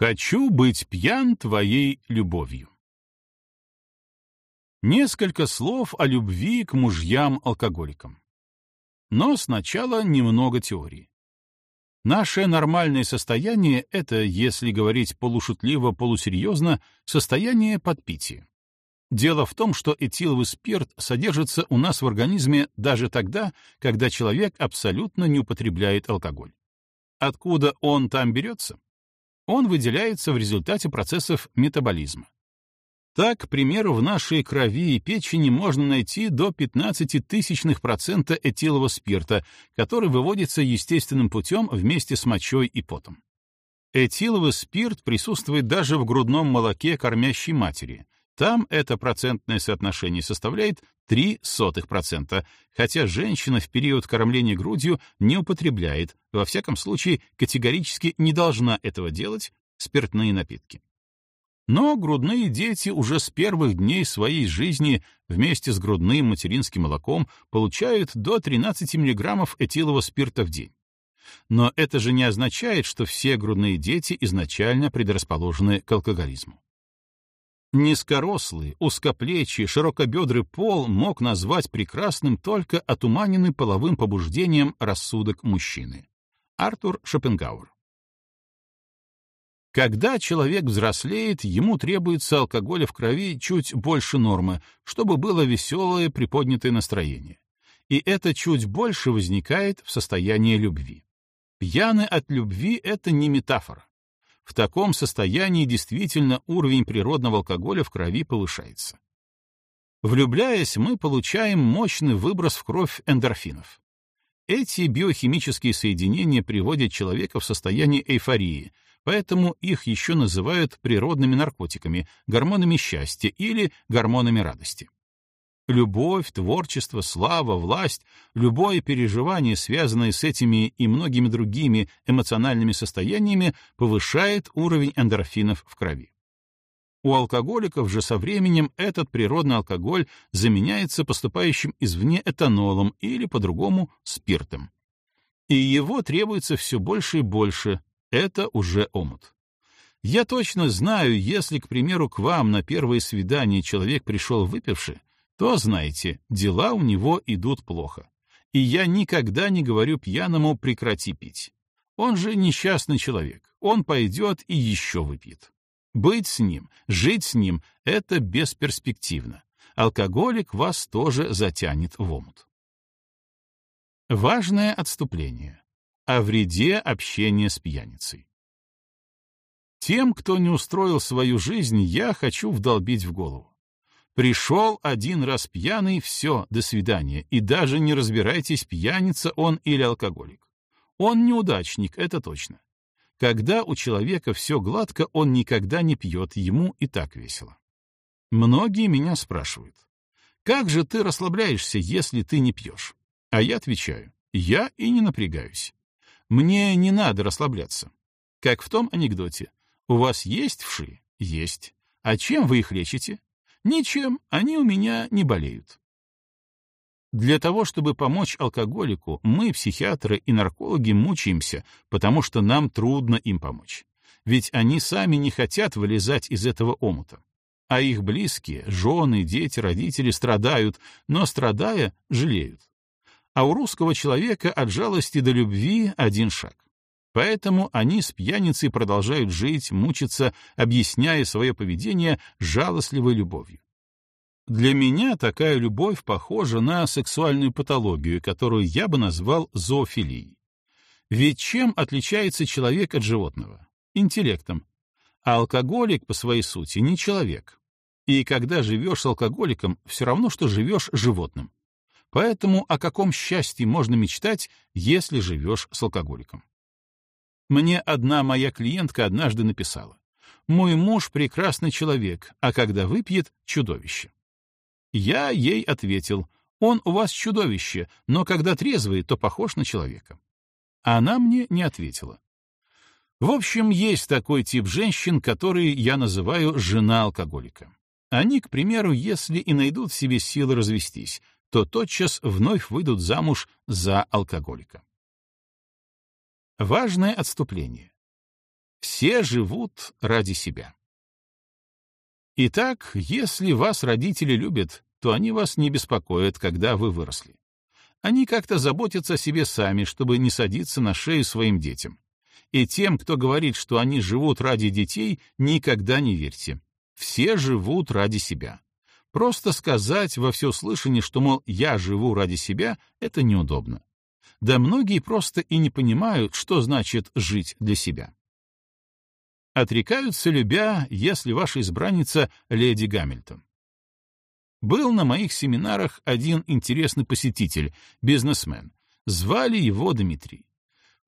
Хочу быть пьян твоей любовью. Несколько слов о любви к мужьям-алкоголикам. Но сначала немного теории. Наше нормальное состояние — это, если говорить полушутливо-полусерьезно, состояние подпития. Дело в том, что этиловый спирт содержится у нас в организме даже тогда, когда человек абсолютно не употребляет алкоголь. Откуда он там берется? Он выделяется в результате процессов метаболизма. Так, к примеру, в нашей крови и печени можно найти до 15 тысячных процента этилового спирта, который выводится естественным путем вместе с мочой и потом. Этиловый спирт присутствует даже в грудном молоке кормящей матери. Там это процентное соотношение составляет 0,03%, хотя женщина в период кормления грудью не употребляет, во всяком случае категорически не должна этого делать, спиртные напитки. Но грудные дети уже с первых дней своей жизни вместе с грудным материнским молоком получают до 13 мг этилового спирта в день. Но это же не означает, что все грудные дети изначально предрасположены к алкоголизму. Низкорослый, узкоплечий, широкобедрый пол мог назвать прекрасным только отуманенный половым побуждением рассудок мужчины. Артур Шопенгауэр когда человек взрослеет, ему требуется алкоголя в крови чуть больше нормы, чтобы было веселое приподнятое настроение. И это чуть больше возникает в состоянии любви. Пьяны от любви — это не метафора. В таком состоянии действительно уровень природного алкоголя в крови повышается. Влюбляясь, мы получаем мощный выброс в кровь эндорфинов. Эти биохимические соединения приводят человека в состояние эйфории — поэтому их еще называют природными наркотиками, гормонами счастья или гормонами радости. Любовь, творчество, слава, власть, любое переживание, связанное с этими и многими другими эмоциональными состояниями, повышает уровень эндорфинов в крови. У алкоголиков же со временем этот природный алкоголь заменяется поступающим извне этанолом или, по-другому, спиртом. И его требуется все больше и больше, это уже омут. Я точно знаю, если, к примеру, к вам на первое свидание человек пришел выпивший, то, знаете, дела у него идут плохо. И я никогда не говорю пьяному «прекрати пить». Он же несчастный человек, он пойдет и еще выпьет. Быть с ним, жить с ним — это бесперспективно. Алкоголик вас тоже затянет в омут. Важное отступление о вреде общения с пьяницей. Тем, кто не устроил свою жизнь, я хочу вдолбить в голову. Пришел один раз пьяный, все, до свидания, и даже не разбирайтесь, пьяница он или алкоголик. Он неудачник, это точно. Когда у человека все гладко, он никогда не пьет, ему и так весело. Многие меня спрашивают, как же ты расслабляешься, если ты не пьешь? А я отвечаю, я и не напрягаюсь. Мне не надо расслабляться. Как в том анекдоте. У вас есть вши? Есть. А чем вы их лечите? Ничем, они у меня не болеют. Для того, чтобы помочь алкоголику, мы, психиатры и наркологи, мучаемся, потому что нам трудно им помочь. Ведь они сами не хотят вылезать из этого омута. А их близкие, жены, дети, родители страдают, но, страдая, жалеют а у русского человека от жалости до любви один шаг. Поэтому они с пьяницей продолжают жить, мучиться, объясняя свое поведение жалостливой любовью. Для меня такая любовь похожа на сексуальную патологию, которую я бы назвал зоофилией. Ведь чем отличается человек от животного? Интеллектом. А алкоголик по своей сути не человек. И когда живешь с алкоголиком, все равно, что живешь животным. Поэтому о каком счастье можно мечтать, если живешь с алкоголиком? Мне одна моя клиентка однажды написала. «Мой муж — прекрасный человек, а когда выпьет — чудовище». Я ей ответил, «Он у вас чудовище, но когда трезвый, то похож на человека». Она мне не ответила. В общем, есть такой тип женщин, которые я называю «жена алкоголика». Они, к примеру, если и найдут в себе силы развестись, то тотчас вновь выйдут замуж за алкоголика. Важное отступление. Все живут ради себя. Итак, если вас родители любят, то они вас не беспокоят, когда вы выросли. Они как-то заботятся о себе сами, чтобы не садиться на шею своим детям. И тем, кто говорит, что они живут ради детей, никогда не верьте. Все живут ради себя. Просто сказать во всеуслышание, что, мол, я живу ради себя, это неудобно. Да многие просто и не понимают, что значит жить для себя. Отрекаются любя, если ваша избранница — леди Гамильтон. Был на моих семинарах один интересный посетитель, бизнесмен. Звали его Дмитрий.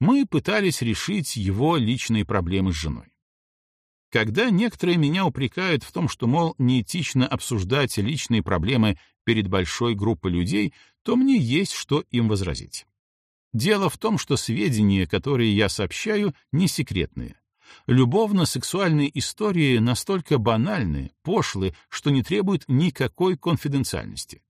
Мы пытались решить его личные проблемы с женой. Когда некоторые меня упрекают в том, что, мол, неэтично обсуждать личные проблемы перед большой группой людей, то мне есть что им возразить. Дело в том, что сведения, которые я сообщаю, не секретные. Любовно-сексуальные истории настолько банальны, пошлы, что не требуют никакой конфиденциальности.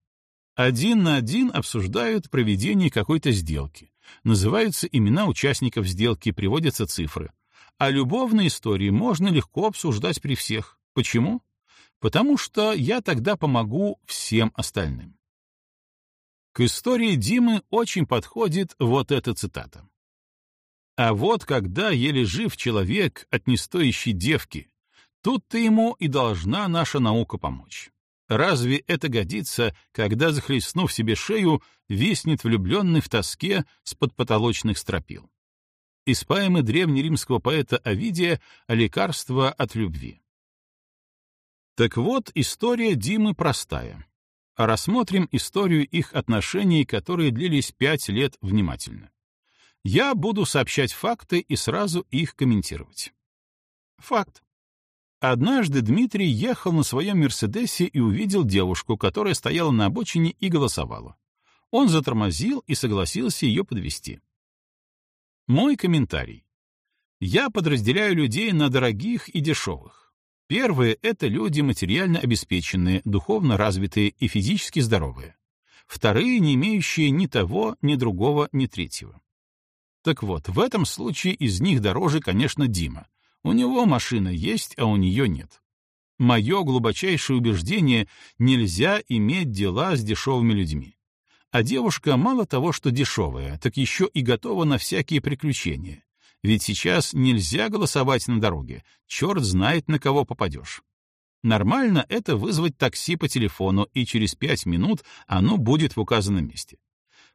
Один на один обсуждают проведение какой-то сделки. Называются имена участников сделки, приводятся цифры. А любовные истории можно легко обсуждать при всех. Почему? Потому что я тогда помогу всем остальным. К истории Димы очень подходит вот эта цитата. А вот когда еле жив человек от нестоящей девки, тут-то ему и должна наша наука помочь. Разве это годится, когда, захлестнув себе шею, виснет влюбленный в тоске с подпотолочных стропил? Из поэмы древнеримского поэта Овидия лекарство от любви. Так вот, история Димы простая. Рассмотрим историю их отношений, которые длились пять лет внимательно. Я буду сообщать факты и сразу их комментировать. Факт. Однажды Дмитрий ехал на своем «Мерседесе» и увидел девушку, которая стояла на обочине и голосовала. Он затормозил и согласился ее подвести. Мой комментарий. Я подразделяю людей на дорогих и дешевых. Первые — это люди материально обеспеченные, духовно развитые и физически здоровые. Вторые — не имеющие ни того, ни другого, ни третьего. Так вот, в этом случае из них дороже, конечно, Дима. У него машина есть, а у нее нет. Мое глубочайшее убеждение — нельзя иметь дела с дешевыми людьми. А девушка мало того, что дешевая, так еще и готова на всякие приключения. Ведь сейчас нельзя голосовать на дороге, черт знает, на кого попадешь. Нормально это вызвать такси по телефону, и через пять минут оно будет в указанном месте.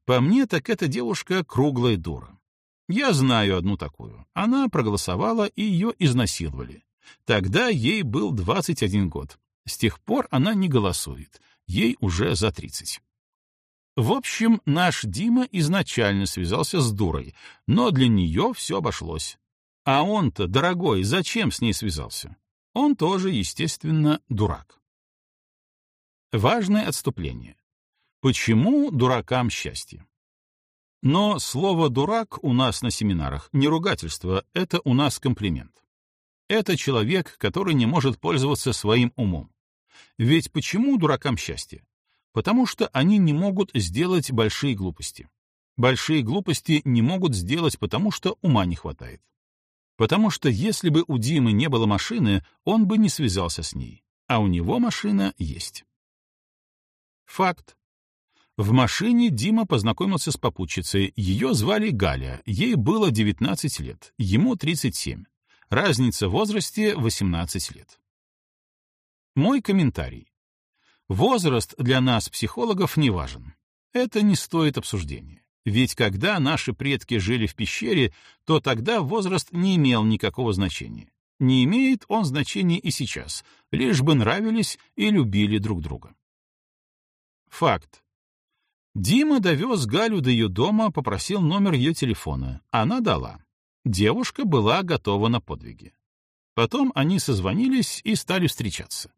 По мне, так эта девушка круглая дура. Я знаю одну такую. Она проголосовала, и ее изнасиловали. Тогда ей был 21 год. С тех пор она не голосует. Ей уже за 30. В общем, наш Дима изначально связался с дурой, но для нее все обошлось. А он-то, дорогой, зачем с ней связался? Он тоже, естественно, дурак. Важное отступление. Почему дуракам счастье? Но слово «дурак» у нас на семинарах не ругательство, это у нас комплимент. Это человек, который не может пользоваться своим умом. Ведь почему дуракам счастье? Потому что они не могут сделать большие глупости. Большие глупости не могут сделать, потому что ума не хватает. Потому что если бы у Димы не было машины, он бы не связался с ней, а у него машина есть. Факт. В машине Дима познакомился с попутчицей. Ее звали Галя. Ей было 19 лет, ему 37. Разница в возрасте 18 лет. Мой комментарий. Возраст для нас, психологов, не важен. Это не стоит обсуждения. Ведь когда наши предки жили в пещере, то тогда возраст не имел никакого значения. Не имеет он значения и сейчас, лишь бы нравились и любили друг друга. Факт. Дима довез Галю до ее дома, попросил номер ее телефона. Она дала. Девушка была готова на подвиги. Потом они созвонились и стали встречаться.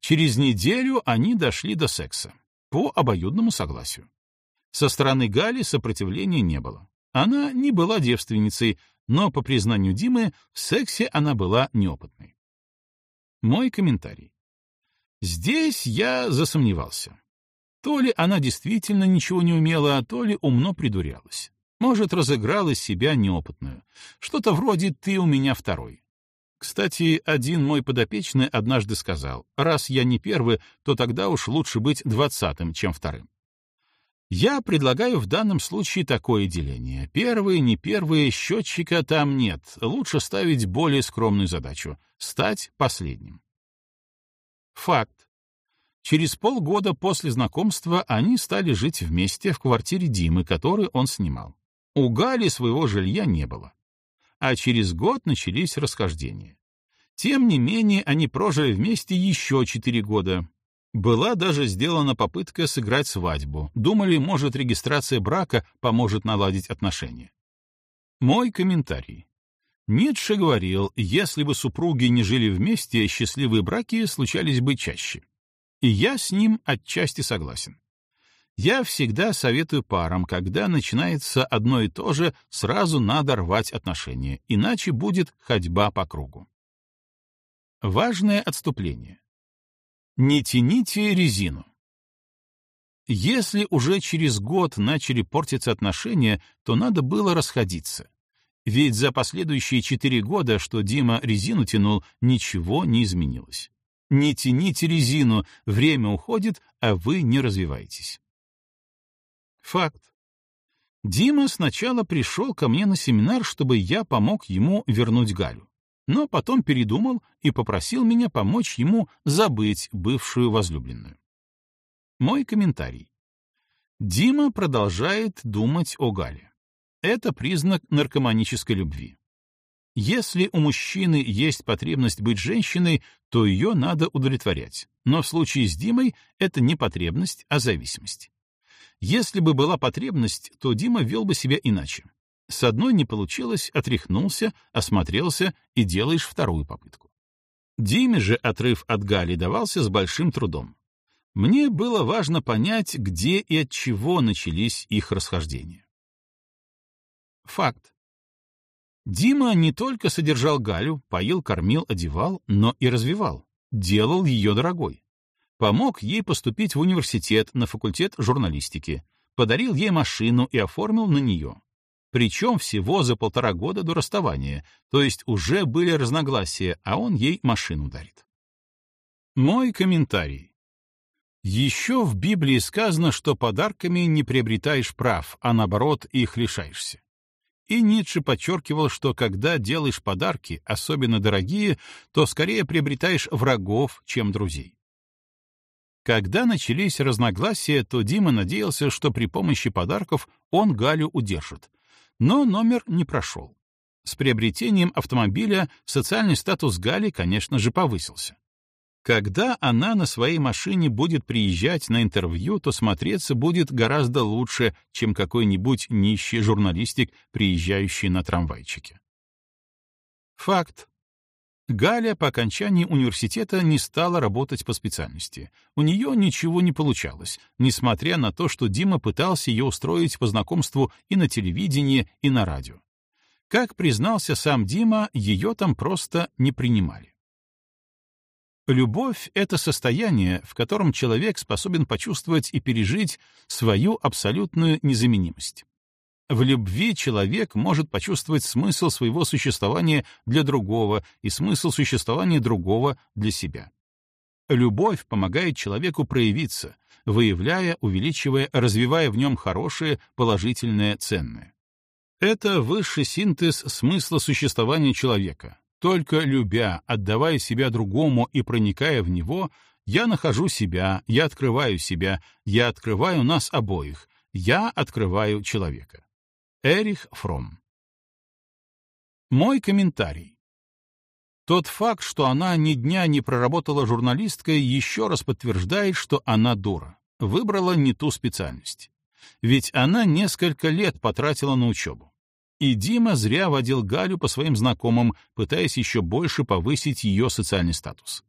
Через неделю они дошли до секса. По обоюдному согласию. Со стороны Гали сопротивления не было. Она не была девственницей, но, по признанию Димы, в сексе она была неопытной. Мой комментарий. Здесь я засомневался. То ли она действительно ничего не умела, то ли умно придурялась. Может, разыграл из себя неопытную. Что-то вроде «ты у меня второй». Кстати, один мой подопечный однажды сказал, раз я не первый, то тогда уж лучше быть двадцатым, чем вторым. Я предлагаю в данном случае такое деление. Первые, не первые, счетчика там нет. Лучше ставить более скромную задачу — стать последним. Факт. Через полгода после знакомства они стали жить вместе в квартире Димы, которую он снимал. У Гали своего жилья не было а через год начались расхождения. Тем не менее, они прожили вместе еще четыре года. Была даже сделана попытка сыграть свадьбу. Думали, может, регистрация брака поможет наладить отношения. Мой комментарий. Ницше говорил, если бы супруги не жили вместе, счастливые браки случались бы чаще. И я с ним отчасти согласен. Я всегда советую парам, когда начинается одно и то же, сразу надо рвать отношения, иначе будет ходьба по кругу. Важное отступление. Не тяните резину. Если уже через год начали портиться отношения, то надо было расходиться. Ведь за последующие четыре года, что Дима резину тянул, ничего не изменилось. Не тяните резину, время уходит, а вы не развиваетесь. Факт. Дима сначала пришел ко мне на семинар, чтобы я помог ему вернуть Галю, но потом передумал и попросил меня помочь ему забыть бывшую возлюбленную. Мой комментарий. Дима продолжает думать о Гале. Это признак наркоманической любви. Если у мужчины есть потребность быть женщиной, то ее надо удовлетворять. Но в случае с Димой это не потребность, а зависимость. Если бы была потребность, то Дима вел бы себя иначе. С одной не получилось, отряхнулся, осмотрелся и делаешь вторую попытку. Диме же отрыв от Гали давался с большим трудом. Мне было важно понять, где и от чего начались их расхождения. Факт. Дима не только содержал Галю, поил, кормил, одевал, но и развивал, делал ее дорогой помог ей поступить в университет на факультет журналистики, подарил ей машину и оформил на нее. Причем всего за полтора года до расставания, то есть уже были разногласия, а он ей машину дарит. Мой комментарий. Еще в Библии сказано, что подарками не приобретаешь прав, а наоборот их лишаешься. И Ницше подчеркивал, что когда делаешь подарки, особенно дорогие, то скорее приобретаешь врагов, чем друзей. Когда начались разногласия, то Дима надеялся, что при помощи подарков он Галю удержит. Но номер не прошел. С приобретением автомобиля социальный статус Гали, конечно же, повысился. Когда она на своей машине будет приезжать на интервью, то смотреться будет гораздо лучше, чем какой-нибудь нищий журналистик, приезжающий на трамвайчике. Факт. Галя по окончании университета не стала работать по специальности. У нее ничего не получалось, несмотря на то, что Дима пытался ее устроить по знакомству и на телевидении, и на радио. Как признался сам Дима, ее там просто не принимали. Любовь — это состояние, в котором человек способен почувствовать и пережить свою абсолютную незаменимость. В любви человек может почувствовать смысл своего существования для другого и смысл существования другого для себя. Любовь помогает человеку проявиться, выявляя, увеличивая, развивая в нем хорошее, положительное, ценное. Это высший синтез смысла существования человека. Только любя, отдавая себя другому и проникая в него, я нахожу себя, я открываю себя, я открываю нас обоих, я открываю человека. Эрих Фром. Мой комментарий. Тот факт, что она ни дня не проработала журналисткой, еще раз подтверждает, что она дура, выбрала не ту специальность. Ведь она несколько лет потратила на учебу. И Дима зря водил Галю по своим знакомым, пытаясь еще больше повысить ее социальный статус.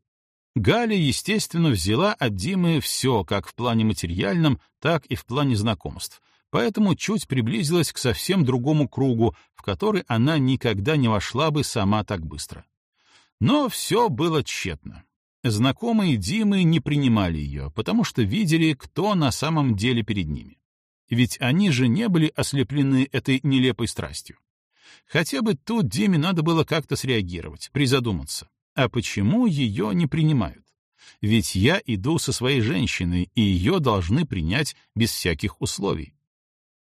Галя, естественно, взяла от Димы все, как в плане материальном, так и в плане знакомств, поэтому чуть приблизилась к совсем другому кругу, в который она никогда не вошла бы сама так быстро. Но все было тщетно. Знакомые Димы не принимали ее, потому что видели, кто на самом деле перед ними. ведь они же не были ослеплены этой нелепой страстью. Хотя бы тут Диме надо было как-то среагировать, призадуматься. А почему ее не принимают? Ведь я иду со своей женщиной, и ее должны принять без всяких условий.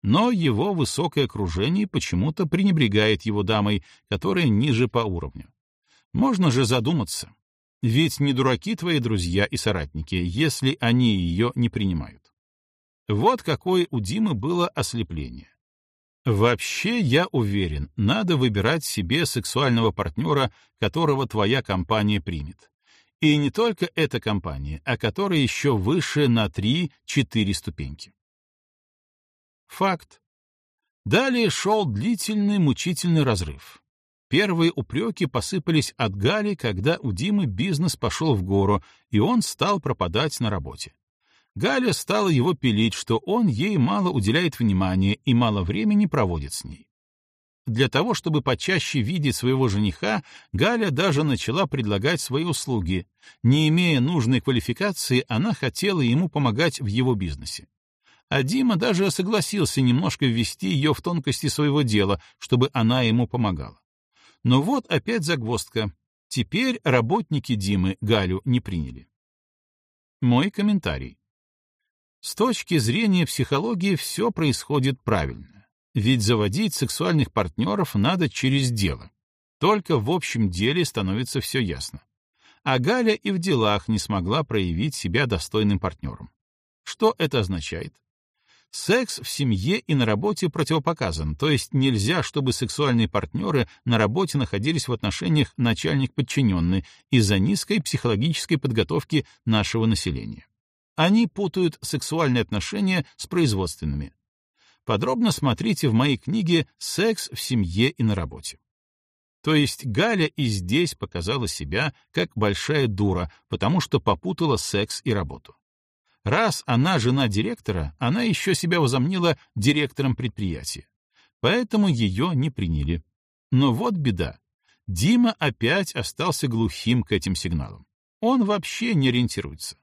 Но его высокое окружение почему-то пренебрегает его дамой, которая ниже по уровню. Можно же задуматься. Ведь не дураки твои друзья и соратники, если они ее не принимают. Вот какое у Димы было ослепление. Вообще, я уверен, надо выбирать себе сексуального партнера, которого твоя компания примет. И не только эта компания, а которая еще выше на 3-4 ступеньки. Факт. Далее шел длительный мучительный разрыв. Первые упреки посыпались от Гали, когда у Димы бизнес пошел в гору, и он стал пропадать на работе. Галя стала его пилить, что он ей мало уделяет внимания и мало времени проводит с ней. Для того, чтобы почаще видеть своего жениха, Галя даже начала предлагать свои услуги. Не имея нужной квалификации, она хотела ему помогать в его бизнесе. А Дима даже согласился немножко ввести ее в тонкости своего дела, чтобы она ему помогала. Но вот опять загвоздка. Теперь работники Димы Галю не приняли. Мой комментарий. С точки зрения психологии все происходит правильно. Ведь заводить сексуальных партнеров надо через дело. Только в общем деле становится все ясно. А Галя и в делах не смогла проявить себя достойным партнером. Что это означает? Секс в семье и на работе противопоказан, то есть нельзя, чтобы сексуальные партнеры на работе находились в отношениях начальник-подчиненный из-за низкой психологической подготовки нашего населения. Они путают сексуальные отношения с производственными. Подробно смотрите в моей книге «Секс в семье и на работе». То есть Галя и здесь показала себя как большая дура, потому что попутала секс и работу. Раз она жена директора, она еще себя возомнила директором предприятия. Поэтому ее не приняли. Но вот беда. Дима опять остался глухим к этим сигналам. Он вообще не ориентируется.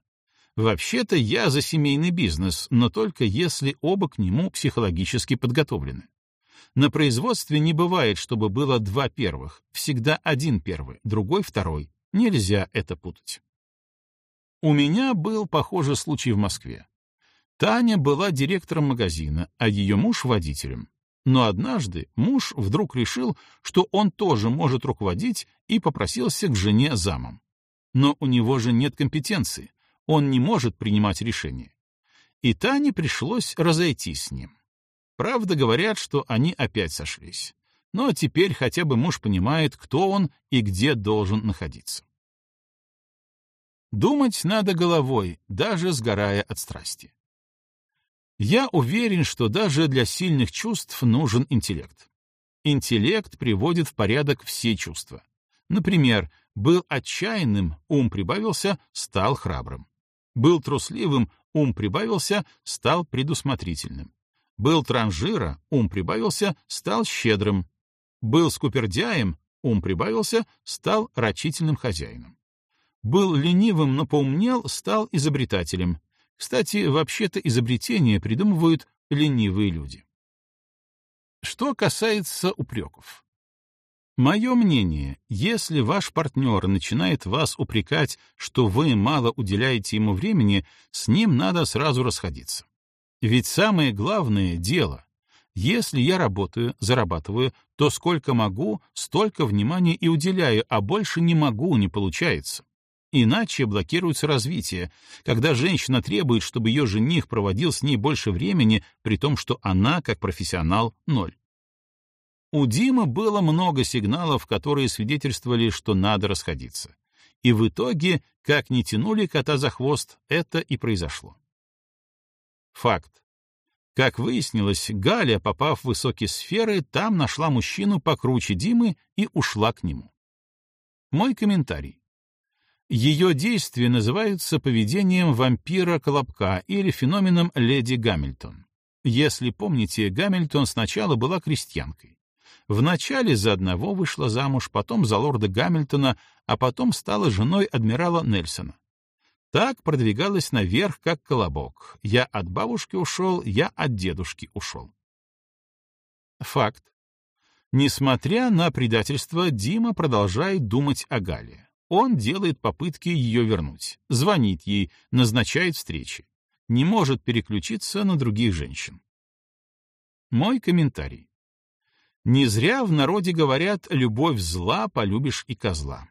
Вообще-то я за семейный бизнес, но только если оба к нему психологически подготовлены. На производстве не бывает, чтобы было два первых, всегда один первый, другой второй. Нельзя это путать. У меня был похожий случай в Москве. Таня была директором магазина, а ее муж — водителем. Но однажды муж вдруг решил, что он тоже может руководить, и попросился к жене замом. Но у него же нет компетенции, он не может принимать решения. И Тане пришлось разойтись с ним. Правда, говорят, что они опять сошлись. Но теперь хотя бы муж понимает, кто он и где должен находиться. Думать надо головой, даже сгорая от страсти. Я уверен, что даже для сильных чувств нужен интеллект. Интеллект приводит в порядок все чувства. Например, был отчаянным, ум прибавился, стал храбрым. Был трусливым, ум прибавился, стал предусмотрительным. Был транжира, ум прибавился, стал щедрым. Был скупердяем, ум прибавился, стал рачительным хозяином. Был ленивым, но поумнел, стал изобретателем. Кстати, вообще-то изобретения придумывают ленивые люди. Что касается упреков. Мое мнение, если ваш партнер начинает вас упрекать, что вы мало уделяете ему времени, с ним надо сразу расходиться. Ведь самое главное — дело. Если я работаю, зарабатываю, то сколько могу, столько внимания и уделяю, а больше не могу, не получается. Иначе блокируется развитие, когда женщина требует, чтобы ее жених проводил с ней больше времени, при том, что она, как профессионал, ноль. У Димы было много сигналов, которые свидетельствовали, что надо расходиться. И в итоге, как ни тянули кота за хвост, это и произошло. Факт. Как выяснилось, Галя, попав в высокие сферы, там нашла мужчину покруче Димы и ушла к нему. Мой комментарий. Ее действия называются поведением вампира-колобка или феноменом леди Гамильтон. Если помните, Гамильтон сначала была крестьянкой. Вначале за одного вышла замуж, потом за лорда Гамильтона, а потом стала женой адмирала Нельсона. Так продвигалась наверх, как колобок. Я от бабушки ушел, я от дедушки ушел. Факт. Несмотря на предательство, Дима продолжает думать о Гале. Он делает попытки ее вернуть, звонит ей, назначает встречи. Не может переключиться на других женщин. Мой комментарий. Не зря в народе говорят «любовь зла, полюбишь и козла».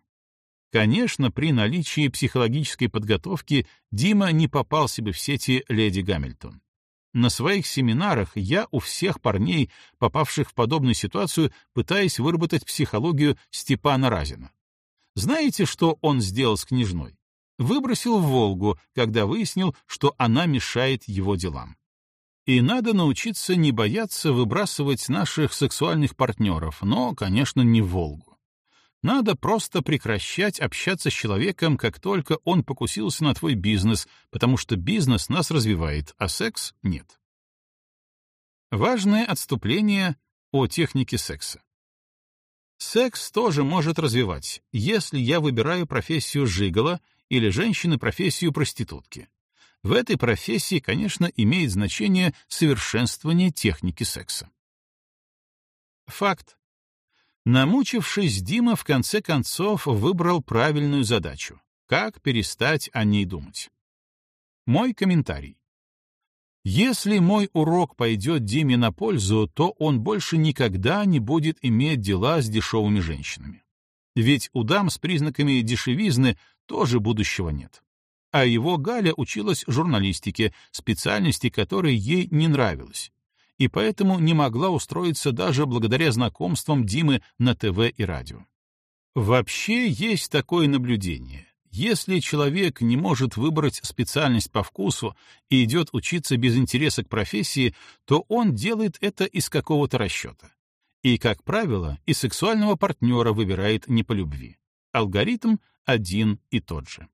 Конечно, при наличии психологической подготовки Дима не попался бы в сети леди Гамильтон. На своих семинарах я у всех парней, попавших в подобную ситуацию, пытаюсь выработать психологию Степана Разина. Знаете, что он сделал с княжной? Выбросил в Волгу, когда выяснил, что она мешает его делам. И надо научиться не бояться выбрасывать наших сексуальных партнеров, но, конечно, не в Волгу. Надо просто прекращать общаться с человеком, как только он покусился на твой бизнес, потому что бизнес нас развивает, а секс — нет. Важное отступление о технике секса. Секс тоже может развивать, если я выбираю профессию жигала или женщины профессию проститутки. В этой профессии, конечно, имеет значение совершенствование техники секса. Факт. Намучившись, Дима в конце концов выбрал правильную задачу — как перестать о ней думать. Мой комментарий. Если мой урок пойдет Диме на пользу, то он больше никогда не будет иметь дела с дешевыми женщинами. Ведь у дам с признаками дешевизны тоже будущего нет. А его Галя училась журналистике, специальности которой ей не нравилась и поэтому не могла устроиться даже благодаря знакомствам Димы на ТВ и радио. Вообще есть такое наблюдение. Если человек не может выбрать специальность по вкусу и идет учиться без интереса к профессии, то он делает это из какого-то расчета. И, как правило, и сексуального партнера выбирает не по любви. Алгоритм один и тот же.